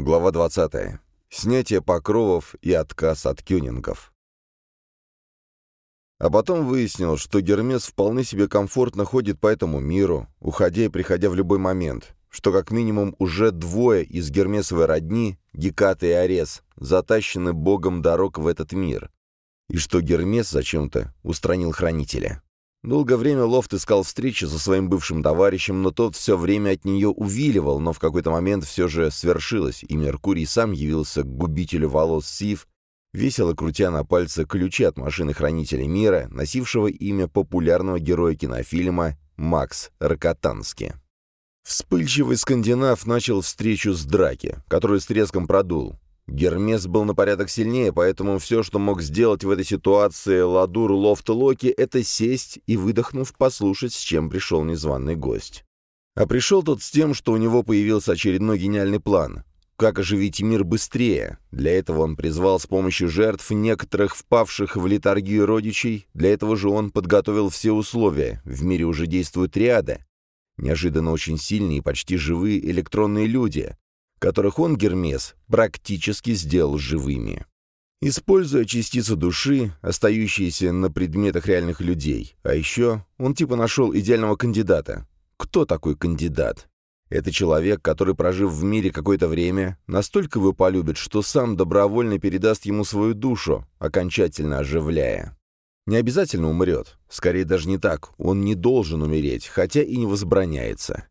Глава 20. Снятие покровов и отказ от кюнингов. А потом выяснил, что Гермес вполне себе комфортно ходит по этому миру, уходя и приходя в любой момент, что как минимум уже двое из Гермесовой родни, Геката и Арес, затащены богом дорог в этот мир, и что Гермес зачем-то устранил хранителя. Долгое время Лофт искал встречи со своим бывшим товарищем, но тот все время от нее увиливал, но в какой-то момент все же свершилось, и Меркурий сам явился к губителю волос Сив весело крутя на пальце ключи от машины Хранителя Мира, носившего имя популярного героя кинофильма Макс Рокотански. Вспыльчивый скандинав начал встречу с драки, которую с треском продул. Гермес был на порядок сильнее, поэтому все, что мог сделать в этой ситуации Ладур Лофт Локи, это сесть и, выдохнув, послушать, с чем пришел незваный гость. А пришел тот с тем, что у него появился очередной гениальный план как оживить мир быстрее. Для этого он призвал с помощью жертв некоторых впавших в литургию родичей. Для этого же он подготовил все условия. В мире уже действуют триады. Неожиданно очень сильные и почти живые электронные люди, которых он, Гермес, практически сделал живыми. Используя частицы души, остающиеся на предметах реальных людей. А еще он типа нашел идеального кандидата. Кто такой кандидат? Это человек, который, прожив в мире какое-то время, настолько его полюбит, что сам добровольно передаст ему свою душу, окончательно оживляя. Не обязательно умрет. Скорее даже не так. Он не должен умереть, хотя и не возбраняется.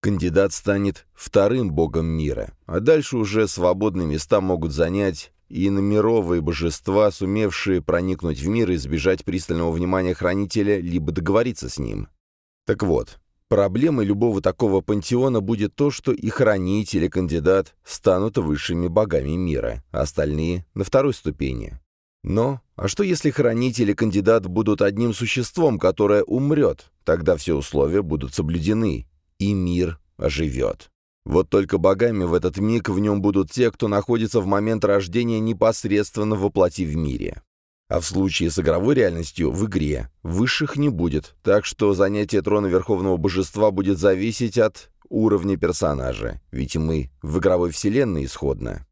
Кандидат станет вторым богом мира, а дальше уже свободные места могут занять и номеровые божества, сумевшие проникнуть в мир и избежать пристального внимания хранителя, либо договориться с ним. Так вот, Проблемой любого такого пантеона будет то, что и хранитель, и кандидат станут высшими богами мира, а остальные — на второй ступени. Но, а что если хранитель и кандидат будут одним существом, которое умрет? Тогда все условия будут соблюдены, и мир оживет. Вот только богами в этот миг в нем будут те, кто находится в момент рождения непосредственно воплоти в мире. А в случае с игровой реальностью в игре высших не будет, так что занятие трона Верховного Божества будет зависеть от уровня персонажа, ведь мы в игровой вселенной исходно.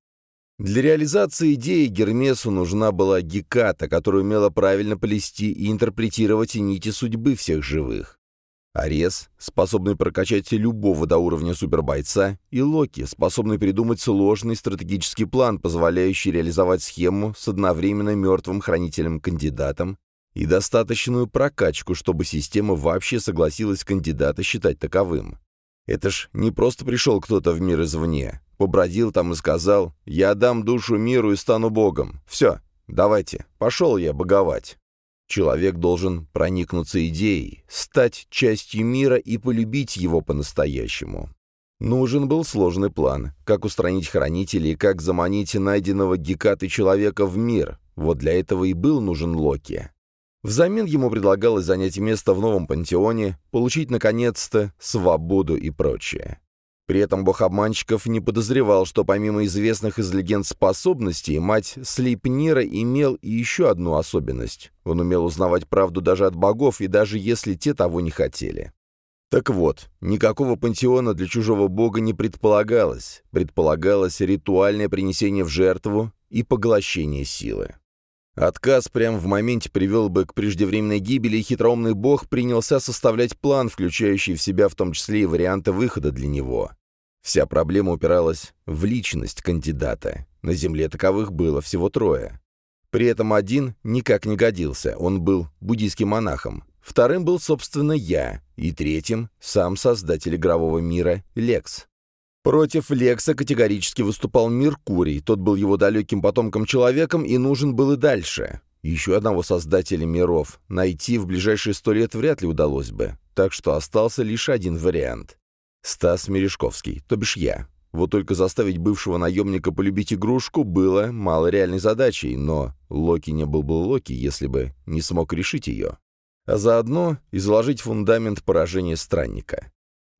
Для реализации идеи Гермесу нужна была Геката, которая умела правильно плести и интерпретировать нити судьбы всех живых. Арес, способный прокачать любого до уровня супербойца, и Локи, способный придумать сложный стратегический план, позволяющий реализовать схему с одновременно мертвым хранителем-кандидатом и достаточную прокачку, чтобы система вообще согласилась кандидата считать таковым. Это ж не просто пришел кто-то в мир извне, побродил там и сказал «Я дам душу миру и стану богом. Все, давайте, пошел я боговать». Человек должен проникнуться идеей, стать частью мира и полюбить его по-настоящему. Нужен был сложный план, как устранить хранителей как заманить найденного Гекаты человека в мир. Вот для этого и был нужен Локи. Взамен ему предлагалось занять место в новом пантеоне, получить, наконец-то, свободу и прочее. При этом бог обманщиков не подозревал, что помимо известных из легенд способностей, мать Слейпнира имел и еще одну особенность. Он умел узнавать правду даже от богов, и даже если те того не хотели. Так вот, никакого пантеона для чужого бога не предполагалось. Предполагалось ритуальное принесение в жертву и поглощение силы. Отказ прямо в моменте привел бы к преждевременной гибели, и хитроумный бог принялся составлять план, включающий в себя в том числе и варианты выхода для него. Вся проблема упиралась в личность кандидата. На Земле таковых было всего трое. При этом один никак не годился, он был буддийским монахом. Вторым был, собственно, я, и третьим — сам создатель игрового мира Лекс. Против Лекса категорически выступал Меркурий, тот был его далеким потомком-человеком и нужен был и дальше. Еще одного создателя миров найти в ближайшие сто лет вряд ли удалось бы, так что остался лишь один вариант. Стас Мережковский, то бишь я. Вот только заставить бывшего наемника полюбить игрушку было малореальной задачей, но Локи не был бы Локи, если бы не смог решить ее. А заодно и заложить фундамент поражения странника.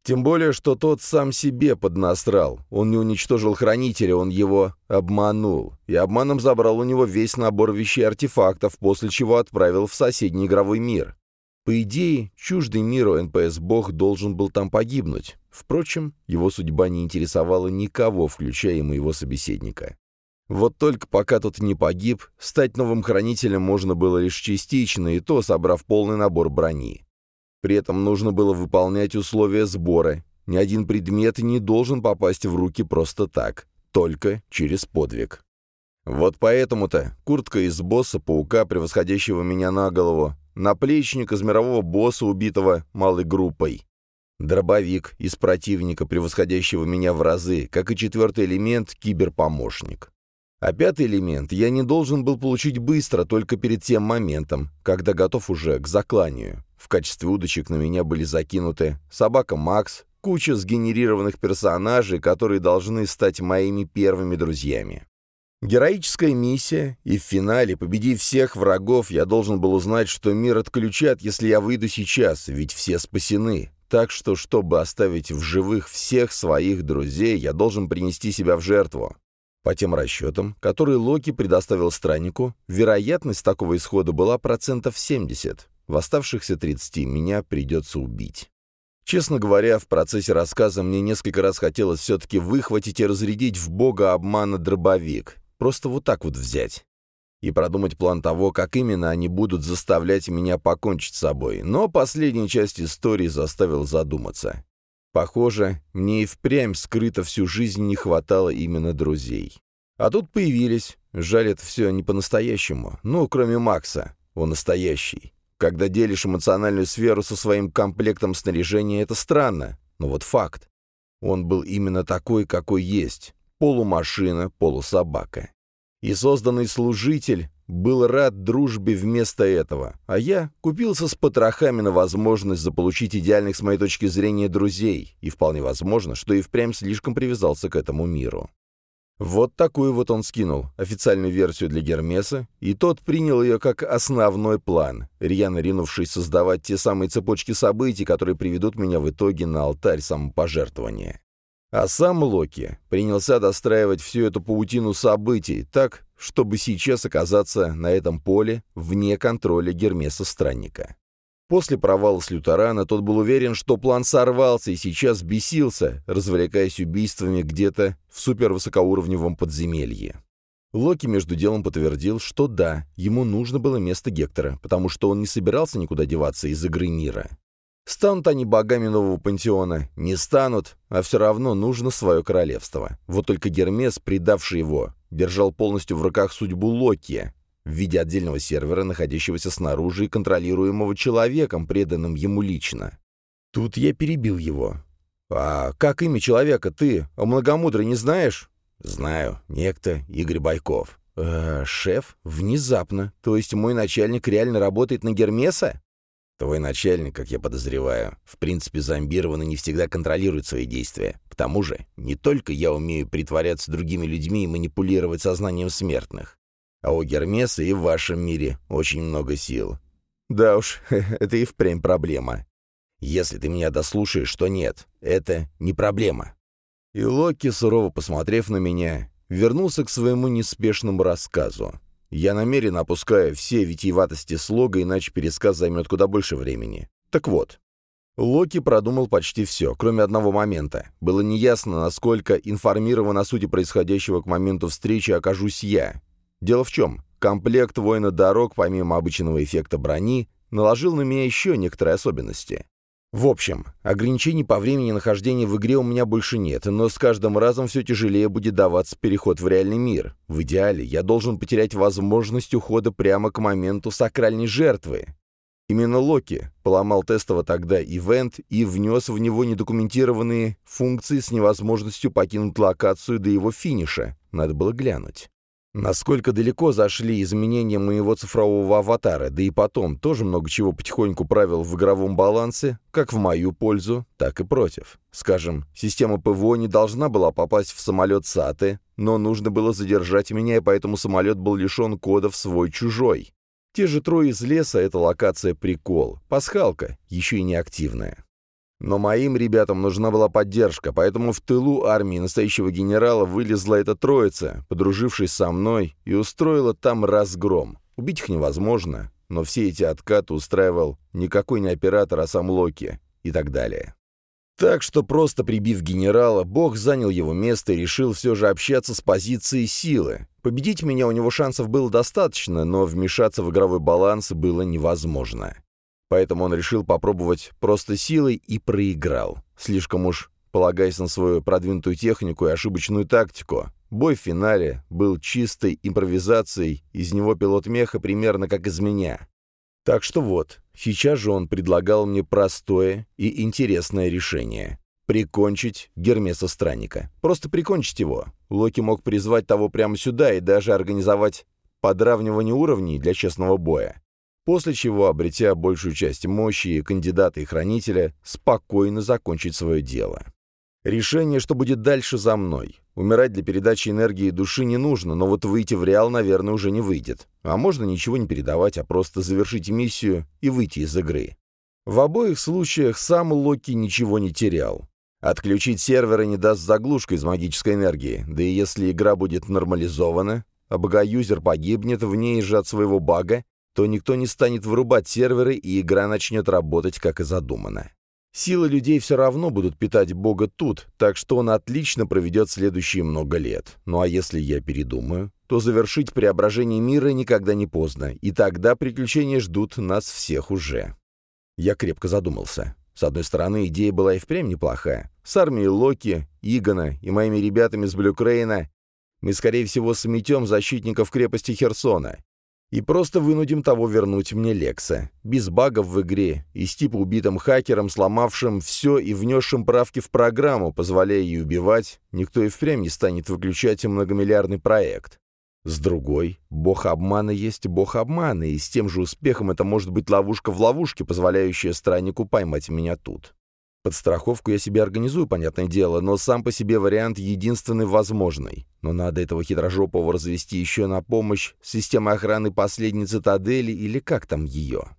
Тем более, что тот сам себе поднасрал. Он не уничтожил хранителя, он его обманул. И обманом забрал у него весь набор вещей и артефактов, после чего отправил в соседний игровой мир. По идее, чуждый миру НПС-бог должен был там погибнуть. Впрочем, его судьба не интересовала никого, включая и моего собеседника. Вот только пока тот не погиб, стать новым хранителем можно было лишь частично, и то собрав полный набор брони. При этом нужно было выполнять условия сбора. Ни один предмет не должен попасть в руки просто так, только через подвиг. Вот поэтому-то куртка из босса-паука, превосходящего меня на голову, наплечник из мирового босса, убитого малой группой, дробовик из противника, превосходящего меня в разы, как и четвертый элемент — киберпомощник. А пятый элемент я не должен был получить быстро, только перед тем моментом, когда готов уже к закланию. В качестве удочек на меня были закинуты собака Макс, куча сгенерированных персонажей, которые должны стать моими первыми друзьями. Героическая миссия, и в финале, победив всех врагов, я должен был узнать, что мир отключат, если я выйду сейчас, ведь все спасены. Так что, чтобы оставить в живых всех своих друзей, я должен принести себя в жертву. По тем расчетам, которые Локи предоставил страннику, вероятность такого исхода была процентов 70. В оставшихся 30 меня придется убить. Честно говоря, в процессе рассказа мне несколько раз хотелось все-таки выхватить и разрядить в бога обмана дробовик. Просто вот так вот взять. И продумать план того, как именно они будут заставлять меня покончить с собой. Но последняя часть истории заставила задуматься. Похоже, мне и впрямь скрыто всю жизнь не хватало именно друзей. А тут появились. Жаль, это все не по-настоящему. Ну, кроме Макса. Он настоящий. Когда делишь эмоциональную сферу со своим комплектом снаряжения, это странно. Но вот факт. Он был именно такой, какой есть. Полумашина, полусобака. И созданный служитель был рад дружбе вместо этого, а я купился с потрохами на возможность заполучить идеальных с моей точки зрения друзей, и вполне возможно, что и впрямь слишком привязался к этому миру. Вот такую вот он скинул, официальную версию для Гермеса, и тот принял ее как основной план, рьяно ринувшись создавать те самые цепочки событий, которые приведут меня в итоге на алтарь самопожертвования. А сам Локи принялся достраивать всю эту паутину событий так, чтобы сейчас оказаться на этом поле вне контроля Гермеса-странника. После провала с Лютерана тот был уверен, что план сорвался и сейчас бесился, развлекаясь убийствами где-то в супервысокоуровневом подземелье. Локи между делом подтвердил, что да, ему нужно было место Гектора, потому что он не собирался никуда деваться из игры мира. Станут они богами нового пантеона, не станут, а все равно нужно свое королевство. Вот только Гермес, предавший его, держал полностью в руках судьбу Локи, в виде отдельного сервера, находящегося снаружи и контролируемого человеком, преданным ему лично. Тут я перебил его. «А как имя человека ты, о многомудрый, не знаешь?» «Знаю, некто Игорь Байков». «Э, «Шеф? Внезапно. То есть мой начальник реально работает на Гермеса?» Твой начальник, как я подозреваю, в принципе зомбирован и не всегда контролирует свои действия. К тому же, не только я умею притворяться другими людьми и манипулировать сознанием смертных. А у Гермеса и в вашем мире очень много сил. Да уж, это и впрямь проблема. Если ты меня дослушаешь, что нет, это не проблема. И Локи, сурово посмотрев на меня, вернулся к своему неспешному рассказу. Я намеренно опускаю все витиеватости слога, иначе пересказ займет куда больше времени. Так вот, Локи продумал почти все, кроме одного момента. Было неясно, насколько информирован о сути происходящего к моменту встречи окажусь я. Дело в чем? Комплект воина дорог, помимо обычного эффекта брони, наложил на меня еще некоторые особенности. В общем, ограничений по времени нахождения в игре у меня больше нет, но с каждым разом все тяжелее будет даваться переход в реальный мир. В идеале я должен потерять возможность ухода прямо к моменту сакральной жертвы. Именно Локи поломал тестово тогда ивент и внес в него недокументированные функции с невозможностью покинуть локацию до его финиша. Надо было глянуть. Насколько далеко зашли изменения моего цифрового аватара, да и потом тоже много чего потихоньку правил в игровом балансе, как в мою пользу, так и против. Скажем, система ПВО не должна была попасть в самолет САТы, но нужно было задержать меня, и поэтому самолет был лишен кодов свой-чужой. Те же трое из леса — это локация прикол, пасхалка, еще и неактивная. Но моим ребятам нужна была поддержка, поэтому в тылу армии настоящего генерала вылезла эта троица, подружившись со мной, и устроила там разгром. Убить их невозможно, но все эти откаты устраивал никакой не оператор, а сам Локи и так далее. Так что просто прибив генерала, Бог занял его место и решил все же общаться с позиции силы. Победить меня у него шансов было достаточно, но вмешаться в игровой баланс было невозможно. Поэтому он решил попробовать просто силой и проиграл. Слишком уж полагаясь на свою продвинутую технику и ошибочную тактику. Бой в финале был чистой импровизацией, из него пилот меха примерно как из меня. Так что вот, сейчас же он предлагал мне простое и интересное решение. Прикончить Гермеса Странника. Просто прикончить его. Локи мог призвать того прямо сюда и даже организовать подравнивание уровней для честного боя. После чего, обретя большую часть мощи кандидата и хранителя, спокойно закончить свое дело. Решение, что будет дальше, за мной. Умирать для передачи энергии души не нужно, но вот выйти в Реал, наверное, уже не выйдет. А можно ничего не передавать, а просто завершить миссию и выйти из игры. В обоих случаях сам Локи ничего не терял. Отключить серверы не даст заглушка из магической энергии, да и если игра будет нормализована, а бога-юзер погибнет в ней же от своего бага, то никто не станет вырубать серверы, и игра начнет работать, как и задумано. Силы людей все равно будут питать Бога тут, так что он отлично проведет следующие много лет. Ну а если я передумаю, то завершить преображение мира никогда не поздно, и тогда приключения ждут нас всех уже. Я крепко задумался. С одной стороны, идея была и впрямь неплохая. С армией Локи, Игона и моими ребятами с Блюкрейна мы, скорее всего, сметем защитников крепости Херсона и просто вынудим того вернуть мне Лекса. Без багов в игре и с типа убитым хакером, сломавшим все и внесшим правки в программу, позволяя ей убивать, никто и впрямь не станет выключать многомиллиардный проект. С другой, бог обмана есть бог обмана, и с тем же успехом это может быть ловушка в ловушке, позволяющая страннику поймать меня тут. Подстраховку я себе организую, понятное дело, но сам по себе вариант единственный возможный. Но надо этого хитрожопого развести еще на помощь системы охраны последней цитадели или как там ее.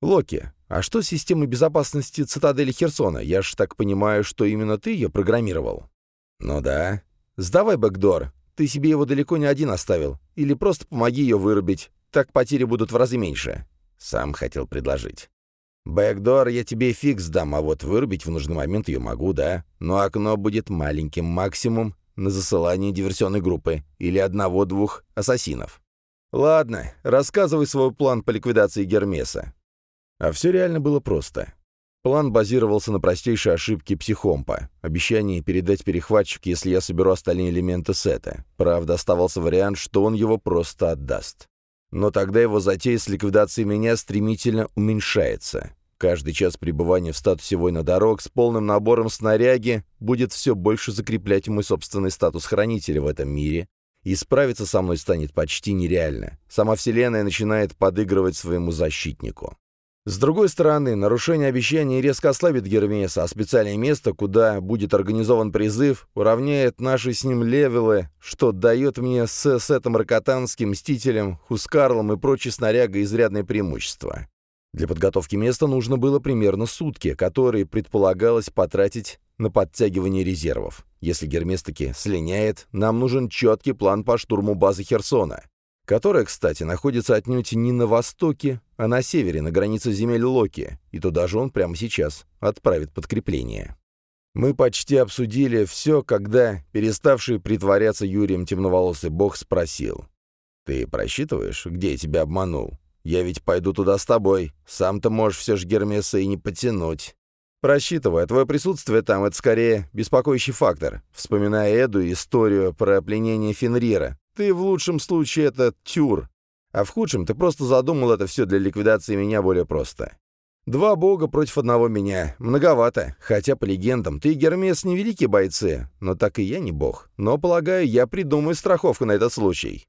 Локи, а что с системой безопасности цитадели Херсона? Я ж так понимаю, что именно ты ее программировал. Ну да. Сдавай бэкдор. Ты себе его далеко не один оставил. Или просто помоги ее вырубить. Так потери будут в разы меньше. Сам хотел предложить. Бэкдор я тебе фикс дам, а вот вырубить в нужный момент ее могу, да? Но окно будет маленьким, максимум на засылание диверсионной группы или одного-двух ассасинов. Ладно, рассказывай свой план по ликвидации Гермеса. А все реально было просто. План базировался на простейшей ошибке психомпа. Обещание передать перехватчик, если я соберу остальные элементы сета. Правда, оставался вариант, что он его просто отдаст. Но тогда его затея с ликвидацией меня стремительно уменьшается. Каждый час пребывания в статусе воина дорог с полным набором снаряги будет все больше закреплять мой собственный статус хранителя в этом мире, и справиться со мной станет почти нереально. Сама Вселенная начинает подыгрывать своему защитнику. С другой стороны, нарушение обещаний резко ослабит Гермеса, а специальное место, куда будет организован призыв, уравняет наши с ним левелы, что дает мне с Сетом Рокотанским, Мстителем, Хускарлом и прочей снарягой изрядное преимущество. Для подготовки места нужно было примерно сутки, которые предполагалось потратить на подтягивание резервов. Если Гермес таки слиняет, нам нужен четкий план по штурму базы Херсона которая, кстати, находится отнюдь не на востоке, а на севере, на границе земель Локи, и туда же он прямо сейчас отправит подкрепление. Мы почти обсудили все, когда переставший притворяться Юрием темноволосый бог спросил. «Ты просчитываешь, где я тебя обманул? Я ведь пойду туда с тобой. Сам-то можешь все ж Гермеса и не потянуть». «Просчитывая, твое присутствие там — это скорее беспокоящий фактор. Вспоминая Эду историю про пленение Фенрира, ты в лучшем случае это тюр, а в худшем ты просто задумал это все для ликвидации меня более просто. Два бога против одного меня. Многовато. Хотя, по легендам, ты и Гермес не великие бойцы, но так и я не бог. Но, полагаю, я придумаю страховку на этот случай.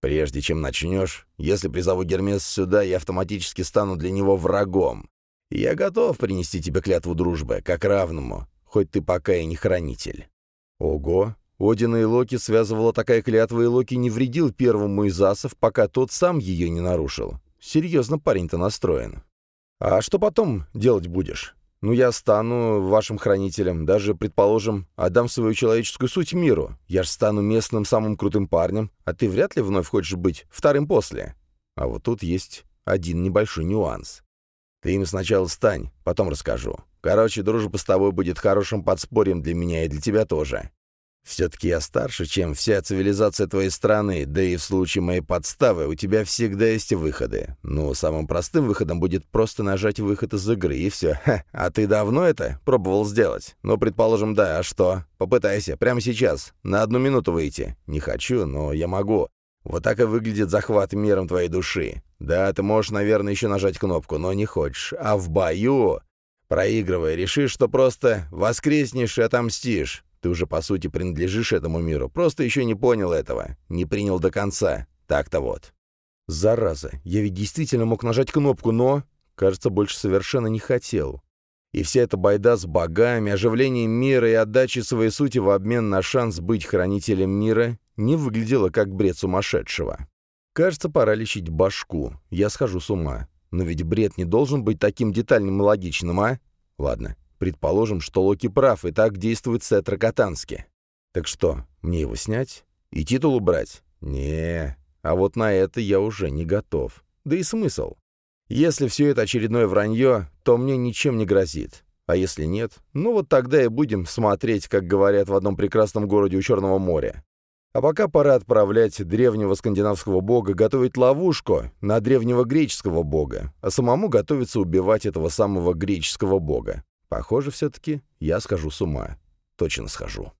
Прежде чем начнешь, если призову Гермес сюда, я автоматически стану для него врагом. Я готов принести тебе клятву дружбы, как равному, хоть ты пока и не хранитель. Ого, Одина и Локи связывала такая клятва, и Локи не вредил первому из асов, пока тот сам ее не нарушил. Серьезно парень-то настроен. А что потом делать будешь? Ну, я стану вашим хранителем, даже, предположим, отдам свою человеческую суть миру. Я ж стану местным самым крутым парнем, а ты вряд ли вновь хочешь быть вторым после. А вот тут есть один небольшой нюанс. Ты им сначала стань, потом расскажу. Короче, дружба с тобой будет хорошим подспорьем для меня и для тебя тоже. Все-таки я старше, чем вся цивилизация твоей страны, да и в случае моей подставы у тебя всегда есть выходы. Ну, самым простым выходом будет просто нажать выход из игры, и все. Ха, а ты давно это пробовал сделать? Ну, предположим, да, а что? Попытайся, прямо сейчас, на одну минуту выйти. Не хочу, но я могу. Вот так и выглядит захват миром твоей души. Да, ты можешь, наверное, еще нажать кнопку, но не хочешь. А в бою, проигрывая, решишь, что просто воскреснешь и отомстишь. Ты уже, по сути, принадлежишь этому миру, просто еще не понял этого, не принял до конца. Так-то вот. Зараза, я ведь действительно мог нажать кнопку, но, кажется, больше совершенно не хотел. И вся эта байда с богами, оживлением мира и отдачей своей сути в обмен на шанс быть хранителем мира не выглядела как бред сумасшедшего. Кажется, пора лечить башку. Я схожу с ума. Но ведь бред не должен быть таким детальным и логичным, а? Ладно, Предположим, что Локи прав, и так действует Сет Рокотански. Так что, мне его снять? И титул убрать? не а вот на это я уже не готов. Да и смысл. Если все это очередное вранье, то мне ничем не грозит. А если нет, ну вот тогда и будем смотреть, как говорят в одном прекрасном городе у Черного моря. А пока пора отправлять древнего скандинавского бога готовить ловушку на древнего греческого бога, а самому готовиться убивать этого самого греческого бога. Похоже, все-таки я схожу с ума. Точно схожу.